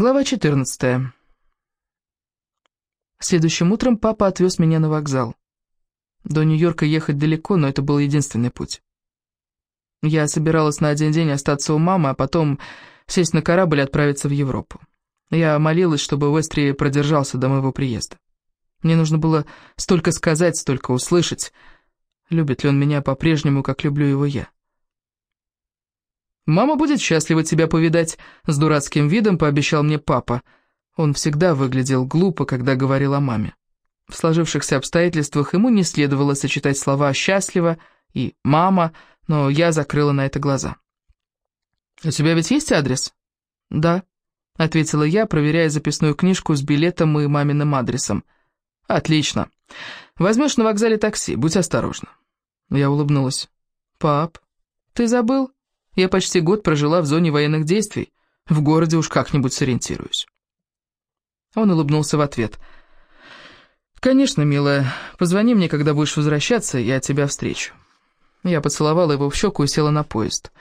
Глава 14. Следующим утром папа отвез меня на вокзал. До Нью-Йорка ехать далеко, но это был единственный путь. Я собиралась на один день остаться у мамы, а потом сесть на корабль и отправиться в Европу. Я молилась, чтобы Уэстри продержался до моего приезда. Мне нужно было столько сказать, столько услышать. Любит ли он меня по-прежнему, как люблю его я? «Мама будет счастлива тебя повидать», — с дурацким видом пообещал мне папа. Он всегда выглядел глупо, когда говорил о маме. В сложившихся обстоятельствах ему не следовало сочетать слова «счастлива» и «мама», но я закрыла на это глаза. «У тебя ведь есть адрес?» «Да», — ответила я, проверяя записную книжку с билетом и маминым адресом. «Отлично. Возьмешь на вокзале такси, будь осторожна». Я улыбнулась. «Пап, ты забыл?» Я почти год прожила в зоне военных действий. В городе уж как-нибудь сориентируюсь. Он улыбнулся в ответ. «Конечно, милая, позвони мне, когда будешь возвращаться, я тебя встречу». Я поцеловала его в щеку и села на поезд.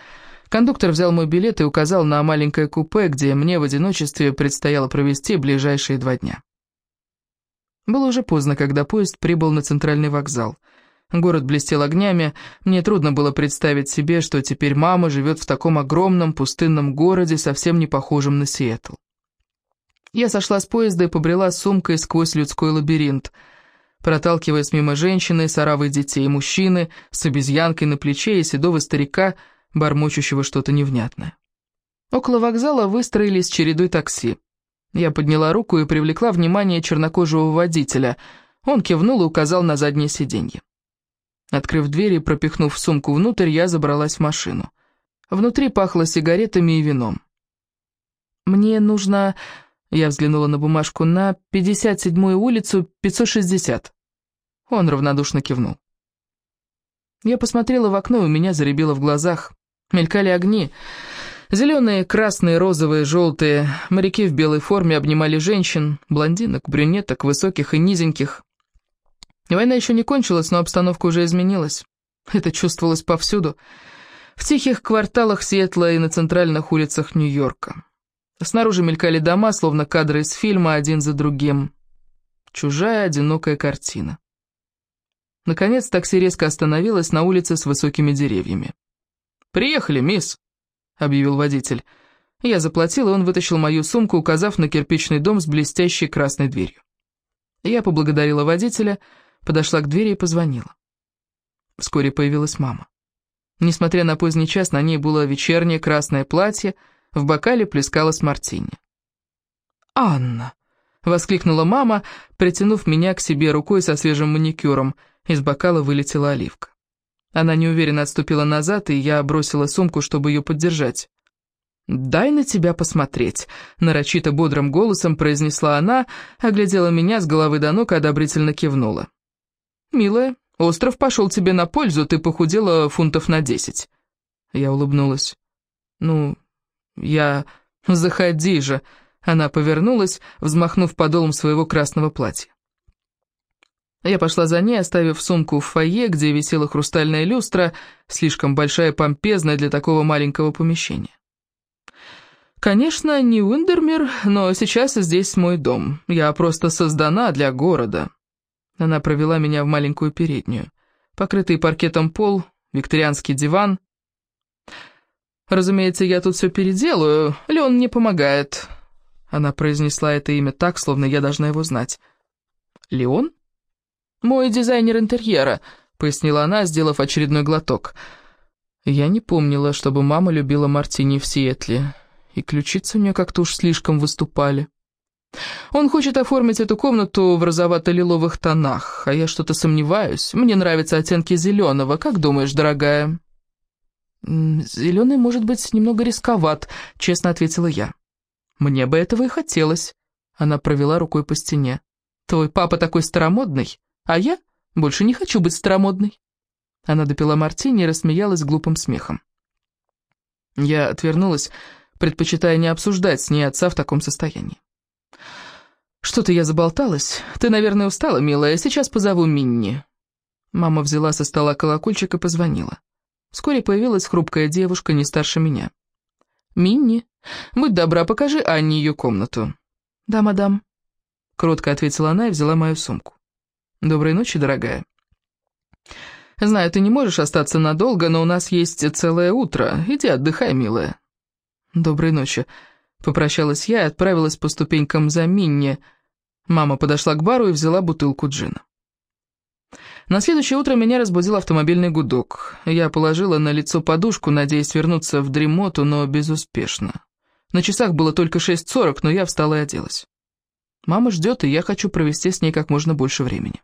Кондуктор взял мой билет и указал на маленькое купе, где мне в одиночестве предстояло провести ближайшие два дня. Было уже поздно, когда поезд прибыл на центральный вокзал — Город блестел огнями, мне трудно было представить себе, что теперь мама живет в таком огромном пустынном городе, совсем не похожем на Сиэтл. Я сошла с поезда и побрела сумкой сквозь людской лабиринт, проталкиваясь мимо женщины с оравой детей, и мужчины с обезьянкой на плече и седого старика, бормочущего что-то невнятное. Около вокзала выстроились чередой такси. Я подняла руку и привлекла внимание чернокожего водителя. Он кивнул и указал на заднее сиденье. Открыв дверь и пропихнув сумку внутрь, я забралась в машину. Внутри пахло сигаретами и вином. «Мне нужно...» Я взглянула на бумажку. «На 57-ю улицу, 560». Он равнодушно кивнул. Я посмотрела в окно, и у меня заребило в глазах. Мелькали огни. Зеленые, красные, розовые, желтые. Моряки в белой форме обнимали женщин, блондинок, брюнеток, высоких и низеньких. Война еще не кончилась, но обстановка уже изменилась. Это чувствовалось повсюду. В тихих кварталах Сиэтла и на центральных улицах Нью-Йорка. Снаружи мелькали дома, словно кадры из фильма, один за другим. Чужая, одинокая картина. Наконец такси резко остановилось на улице с высокими деревьями. «Приехали, мисс», — объявил водитель. Я заплатил, и он вытащил мою сумку, указав на кирпичный дом с блестящей красной дверью. Я поблагодарила водителя — подошла к двери и позвонила. Вскоре появилась мама. Несмотря на поздний час, на ней было вечернее красное платье, в бокале плескалась мартини. «Анна!» — воскликнула мама, притянув меня к себе рукой со свежим маникюром. Из бокала вылетела оливка. Она неуверенно отступила назад, и я бросила сумку, чтобы ее поддержать. «Дай на тебя посмотреть», — нарочито бодрым голосом произнесла она, оглядела меня с головы до ног и одобрительно кивнула. «Милая, остров пошел тебе на пользу, ты похудела фунтов на десять». Я улыбнулась. «Ну, я... Заходи же!» Она повернулась, взмахнув подолом своего красного платья. Я пошла за ней, оставив сумку в фойе, где висела хрустальная люстра, слишком большая и помпезная для такого маленького помещения. Конечно, не Уиндермир, но сейчас здесь мой дом. Я просто создана для города. Она провела меня в маленькую переднюю. Покрытый паркетом пол, викторианский диван. «Разумеется, я тут все переделаю, Леон мне помогает». Она произнесла это имя так, словно я должна его знать. «Леон?» «Мой дизайнер интерьера», — пояснила она, сделав очередной глоток. Я не помнила, чтобы мама любила мартини в Сиэтле, и ключицы у нее как-то уж слишком выступали. Он хочет оформить эту комнату в розовато-лиловых тонах, а я что-то сомневаюсь. Мне нравятся оттенки зеленого. Как думаешь, дорогая?» «Зеленый может быть немного рисковат», — честно ответила я. «Мне бы этого и хотелось». Она провела рукой по стене. «Твой папа такой старомодный, а я больше не хочу быть старомодной». Она допила мартини и рассмеялась глупым смехом. Я отвернулась, предпочитая не обсуждать с ней отца в таком состоянии. «Что-то я заболталась. Ты, наверное, устала, милая. Сейчас позову Минни». Мама взяла со стола колокольчик и позвонила. Вскоре появилась хрупкая девушка, не старше меня. «Минни, Будь добра, покажи Анне ее комнату». «Да, мадам», — кротко ответила она и взяла мою сумку. «Доброй ночи, дорогая». «Знаю, ты не можешь остаться надолго, но у нас есть целое утро. Иди отдыхай, милая». «Доброй ночи», — попрощалась я и отправилась по ступенькам за Минни. Мама подошла к бару и взяла бутылку джина. На следующее утро меня разбудил автомобильный гудок. Я положила на лицо подушку, надеясь вернуться в дремоту, но безуспешно. На часах было только 6.40, но я встала и оделась. Мама ждет, и я хочу провести с ней как можно больше времени.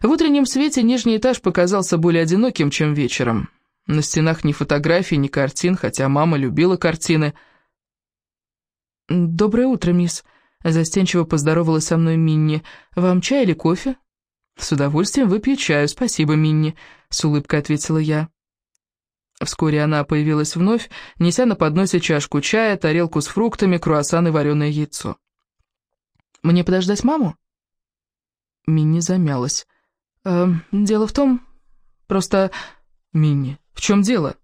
В утреннем свете нижний этаж показался более одиноким, чем вечером. На стенах ни фотографий, ни картин, хотя мама любила картины. «Доброе утро, мисс», — застенчиво поздоровалась со мной Минни. «Вам чай или кофе?» «С удовольствием выпью чаю, спасибо, Минни», — с улыбкой ответила я. Вскоре она появилась вновь, неся на подносе чашку чая, тарелку с фруктами, круассан и вареное яйцо. «Мне подождать маму?» Минни замялась. «Э, «Дело в том... Просто...» «Минни, в чем дело?»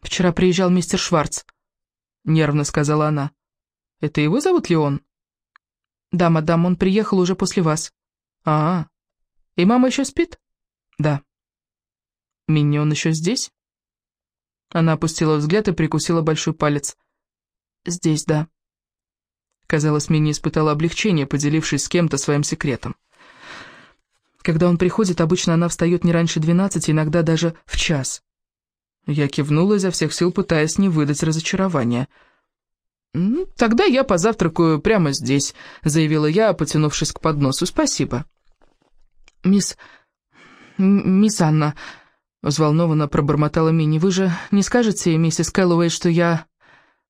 «Вчера приезжал мистер Шварц», — нервно сказала она. «Это его зовут Леон?» «Да, мадам, он приехал уже после вас». «А, -а. и мама еще спит?» «Да». «Минни, он еще здесь?» Она опустила взгляд и прикусила большой палец. «Здесь, да». Казалось, Минни испытала облегчение, поделившись с кем-то своим секретом. Когда он приходит, обычно она встает не раньше двенадцати, иногда даже в час. Я кивнула изо всех сил, пытаясь не выдать разочарования. «Тогда я позавтракаю прямо здесь», — заявила я, потянувшись к подносу. «Спасибо». «Мисс... мисс Анна...» — взволнованно пробормотала Мини. «Вы же не скажете, миссис Кэллоуэй, что я...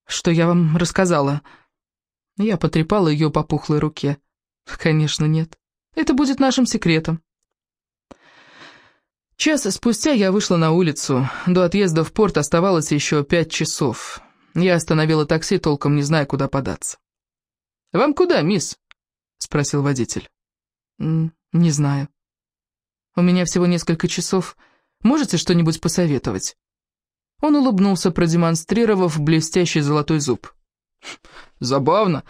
что я вам рассказала?» Я потрепала ее по пухлой руке. «Конечно, нет. Это будет нашим секретом». Час спустя я вышла на улицу. До отъезда в порт оставалось еще пять часов. Я остановила такси, толком не зная, куда податься. «Вам куда, мисс?» — спросил водитель. «Не знаю. У меня всего несколько часов...» Можете что-нибудь посоветовать?» Он улыбнулся, продемонстрировав блестящий золотой зуб. «Забавно.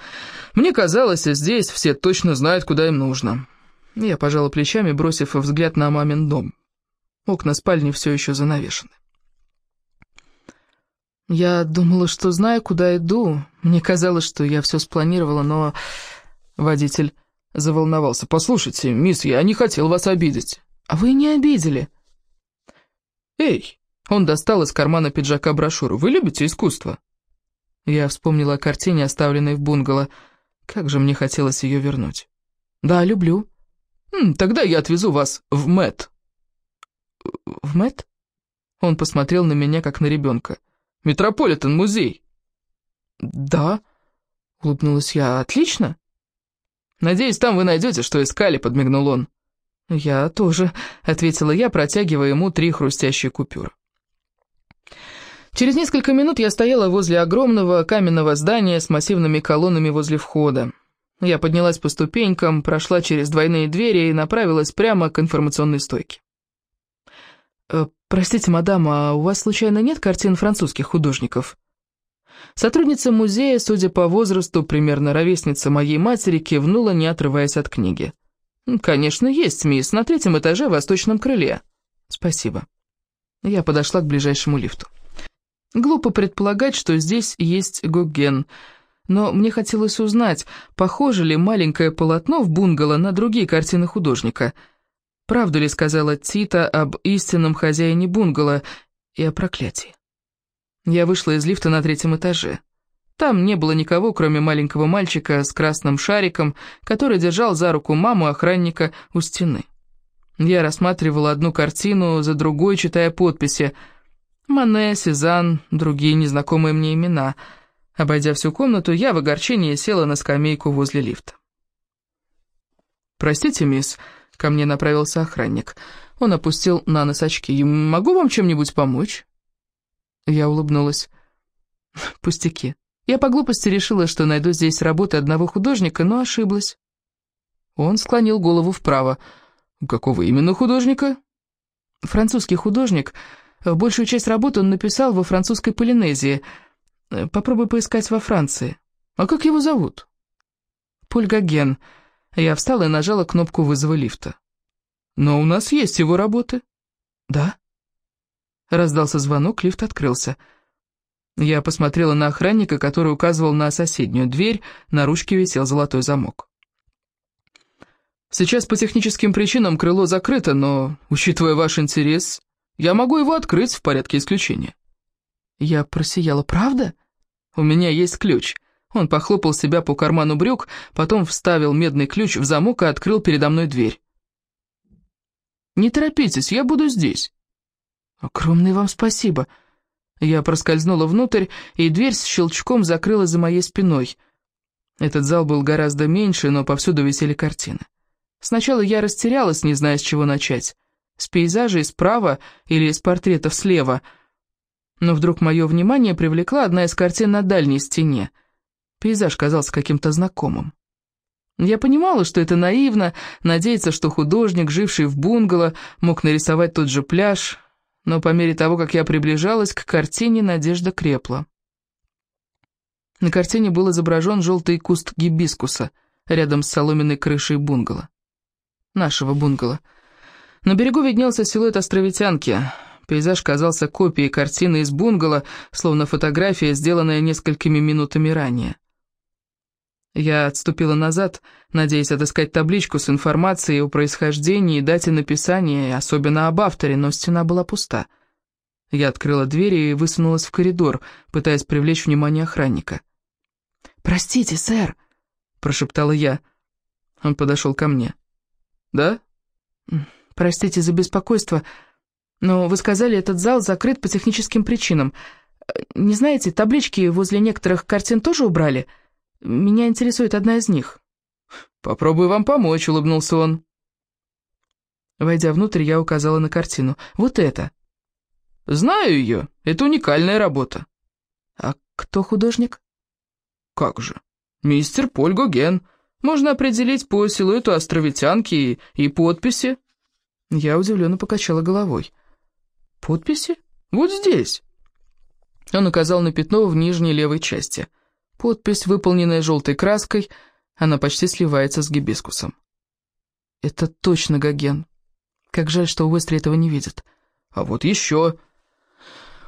Мне казалось, здесь все точно знают, куда им нужно». Я пожала плечами, бросив взгляд на мамин дом. Окна спальни все еще занавешены. Я думала, что знаю, куда иду. Мне казалось, что я все спланировала, но... Водитель заволновался. «Послушайте, мисс, я не хотел вас обидеть». «А вы не обидели», «Эй!» Он достал из кармана пиджака брошюру. «Вы любите искусство?» Я вспомнила о картине, оставленной в бунгало. Как же мне хотелось ее вернуть. «Да, люблю». «Тогда я отвезу вас в Мэт». «В Мэт?» Он посмотрел на меня, как на ребенка. «Метрополитен-музей». «Да», — улыбнулась я, — «отлично». «Надеюсь, там вы найдете, что искали», — подмигнул он. «Я тоже», — ответила я, протягивая ему три хрустящие купюры. Через несколько минут я стояла возле огромного каменного здания с массивными колоннами возле входа. Я поднялась по ступенькам, прошла через двойные двери и направилась прямо к информационной стойке. «Э, «Простите, мадам, а у вас случайно нет картин французских художников?» Сотрудница музея, судя по возрасту, примерно ровесница моей матери, кивнула, не отрываясь от книги. «Конечно, есть, мисс, на третьем этаже в восточном крыле». «Спасибо». Я подошла к ближайшему лифту. Глупо предполагать, что здесь есть Гоген, но мне хотелось узнать, похоже ли маленькое полотно в бунгало на другие картины художника. Правду ли сказала Тита об истинном хозяине бунгало и о проклятии? Я вышла из лифта на третьем этаже. Там не было никого, кроме маленького мальчика с красным шариком, который держал за руку маму охранника у стены. Я рассматривала одну картину за другой, читая подписи. Мане, Сезанн, другие незнакомые мне имена. Обойдя всю комнату, я в огорчении села на скамейку возле лифта. «Простите, мисс», — ко мне направился охранник. Он опустил на нос очки. «Могу вам чем-нибудь помочь?» Я улыбнулась. «Пустяки. Я по глупости решила, что найду здесь работы одного художника, но ошиблась. Он склонил голову вправо. «Какого именно художника?» «Французский художник. Большую часть работы он написал во французской Полинезии. Попробуй поискать во Франции. А как его зовут? Поль Гоген. Я встала и нажала кнопку вызова лифта. Но у нас есть его работы. Да? Раздался звонок, лифт открылся. Я посмотрела на охранника, который указывал на соседнюю дверь, на ручке висел золотой замок. Сейчас по техническим причинам крыло закрыто, но, учитывая ваш интерес, я могу его открыть в порядке исключения. Я просияла, правда? У меня есть ключ. Он похлопал себя по карману брюк, потом вставил медный ключ в замок и открыл передо мной дверь. «Не торопитесь, я буду здесь». «Огромное вам спасибо». Я проскользнула внутрь, и дверь с щелчком закрылась за моей спиной. Этот зал был гораздо меньше, но повсюду висели картины. Сначала я растерялась, не зная, с чего начать. С пейзажей справа или из портретов слева. Но вдруг мое внимание привлекла одна из картин на дальней стене. Пейзаж казался каким-то знакомым. Я понимала, что это наивно, надеяться, что художник, живший в бунгало, мог нарисовать тот же пляж, но по мере того, как я приближалась к картине, надежда крепла. На картине был изображен желтый куст гибискуса рядом с соломенной крышей бунгало нашего бунгало. На берегу виднелся силуэт островитянки. Пейзаж казался копией картины из бунгало, словно фотография, сделанная несколькими минутами ранее. Я отступила назад, надеясь отыскать табличку с информацией о происхождении и дате написания, особенно об авторе, но стена была пуста. Я открыла дверь и высунулась в коридор, пытаясь привлечь внимание охранника. «Простите, сэр», — прошептала я. Он подошел ко мне. Да? Простите за беспокойство, но вы сказали, этот зал закрыт по техническим причинам. Не знаете, таблички возле некоторых картин тоже убрали? Меня интересует одна из них. Попробую вам помочь, улыбнулся он. Войдя внутрь, я указала на картину. Вот это. Знаю ее, это уникальная работа. А кто художник? Как же, мистер Поль Гоген. Можно определить по силуэту островитянки и, и подписи». Я удивленно покачала головой. «Подписи? Вот здесь». Он указал на пятно в нижней левой части. Подпись, выполненная желтой краской, она почти сливается с гибискусом. «Это точно Гоген. Как жаль, что Уэстри этого не видит. А вот еще...»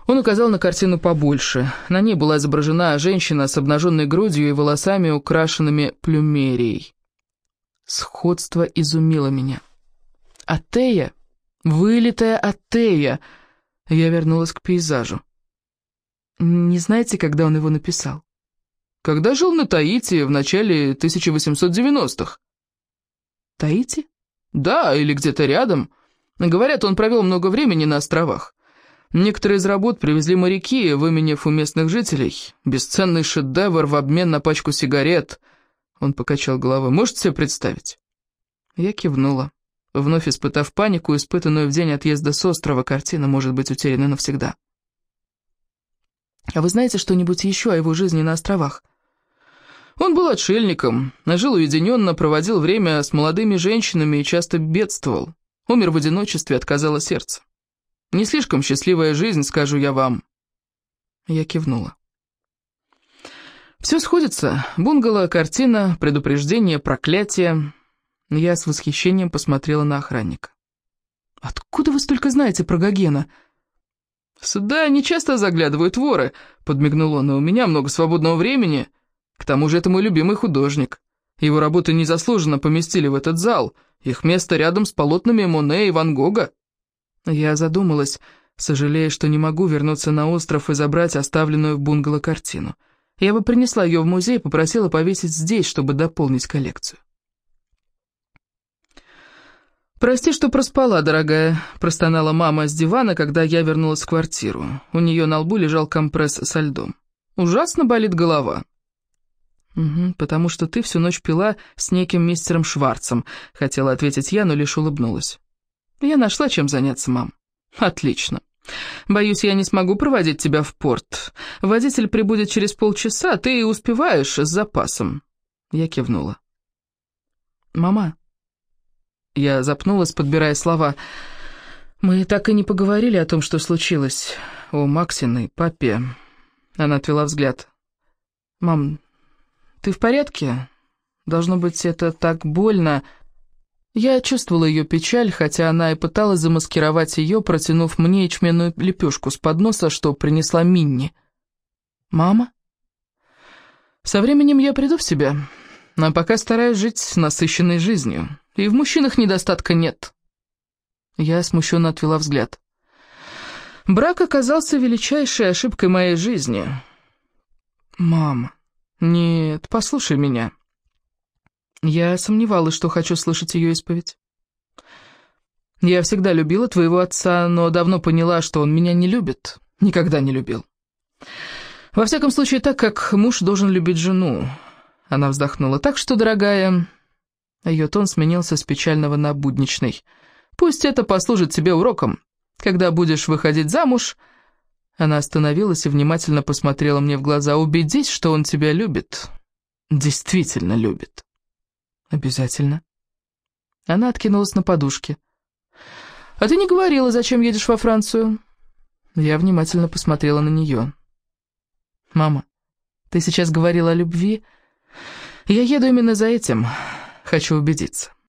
Он указал на картину побольше. На ней была изображена женщина с обнаженной грудью и волосами, украшенными плюмерией. Сходство изумило меня. «Атея! Вылитая Атея!» Я вернулась к пейзажу. «Не знаете, когда он его написал?» «Когда жил на Таити в начале 1890-х». «Таити?» «Да, или где-то рядом. Говорят, он провел много времени на островах. Некоторые из работ привезли моряки, выменяв у местных жителей. Бесценный шедевр в обмен на пачку сигарет. Он покачал головой. Можете себе представить? Я кивнула. Вновь испытав панику, испытанную в день отъезда с острова, картина может быть утеряна навсегда. А вы знаете что-нибудь еще о его жизни на островах? Он был отшельником, жил уединенно, проводил время с молодыми женщинами и часто бедствовал. Умер в одиночестве, отказало сердце. Не слишком счастливая жизнь, скажу я вам». Я кивнула. Все сходится. Бунгало, картина, предупреждение, проклятие. Я с восхищением посмотрела на охранника. «Откуда вы столько знаете про Гогена?» «Сюда не часто заглядывают воры», — подмигнул он, — «и у меня много свободного времени. К тому же это мой любимый художник. Его работы незаслуженно поместили в этот зал. Их место рядом с полотнами Моне и Ван Гога». Я задумалась, сожалея, что не могу вернуться на остров и забрать оставленную в бунгало картину. Я бы принесла ее в музей и попросила повесить здесь, чтобы дополнить коллекцию. «Прости, что проспала, дорогая», — простонала мама с дивана, когда я вернулась в квартиру. У нее на лбу лежал компресс со льдом. «Ужасно болит голова». «Угу, потому что ты всю ночь пила с неким мистером Шварцем», — хотела ответить я, но лишь улыбнулась. «Я нашла чем заняться, мам». «Отлично. Боюсь, я не смогу проводить тебя в порт. Водитель прибудет через полчаса, ты успеваешь с запасом». Я кивнула. «Мама». Я запнулась, подбирая слова. «Мы так и не поговорили о том, что случилось. О Максиной папе. Она отвела взгляд. «Мам, ты в порядке? Должно быть, это так больно...» Я чувствовала ее печаль, хотя она и пыталась замаскировать ее, протянув мне ячменную лепешку с подноса, что принесла Минни. «Мама?» «Со временем я приду в себя, но пока стараюсь жить насыщенной жизнью, и в мужчинах недостатка нет». Я смущенно отвела взгляд. «Брак оказался величайшей ошибкой моей жизни». «Мама, нет, послушай меня». Я сомневалась, что хочу слышать ее исповедь. Я всегда любила твоего отца, но давно поняла, что он меня не любит. Никогда не любил. Во всяком случае, так как муж должен любить жену. Она вздохнула. Так что, дорогая... Ее тон сменился с печального на будничный. Пусть это послужит тебе уроком. Когда будешь выходить замуж... Она остановилась и внимательно посмотрела мне в глаза. Убедись, что он тебя любит. Действительно любит. «Обязательно». Она откинулась на подушке. «А ты не говорила, зачем едешь во Францию?» Я внимательно посмотрела на нее. «Мама, ты сейчас говорила о любви. Я еду именно за этим. Хочу убедиться.